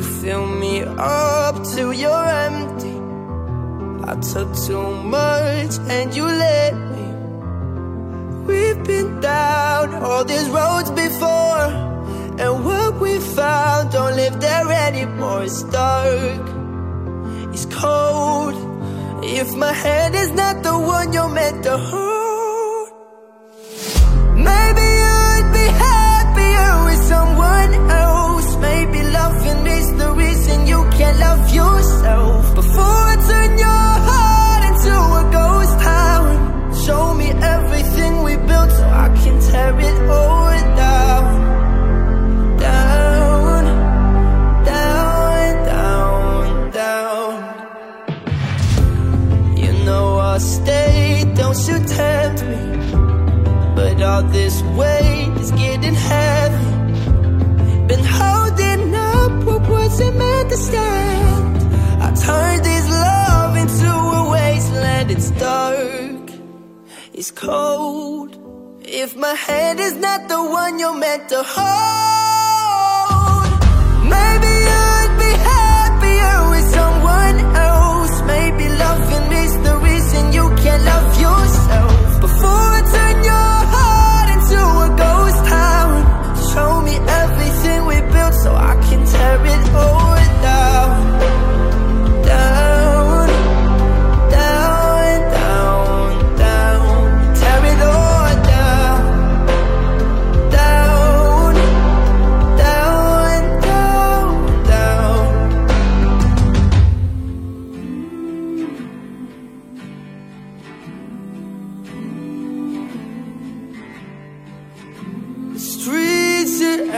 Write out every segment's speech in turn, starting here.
fill me up till you're empty. I took too much and you let me. We've been down all these roads before, and what we found don't live there anymore. It's dark, it's cold. If my hand is not the one you're meant to hold, all this weight is getting heavy. Been holding up what wasn't meant to stand. I turned this love into a wasteland. It's dark, it's cold. If my hand is not the one you're meant to hold,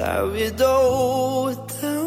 I'll tear it down.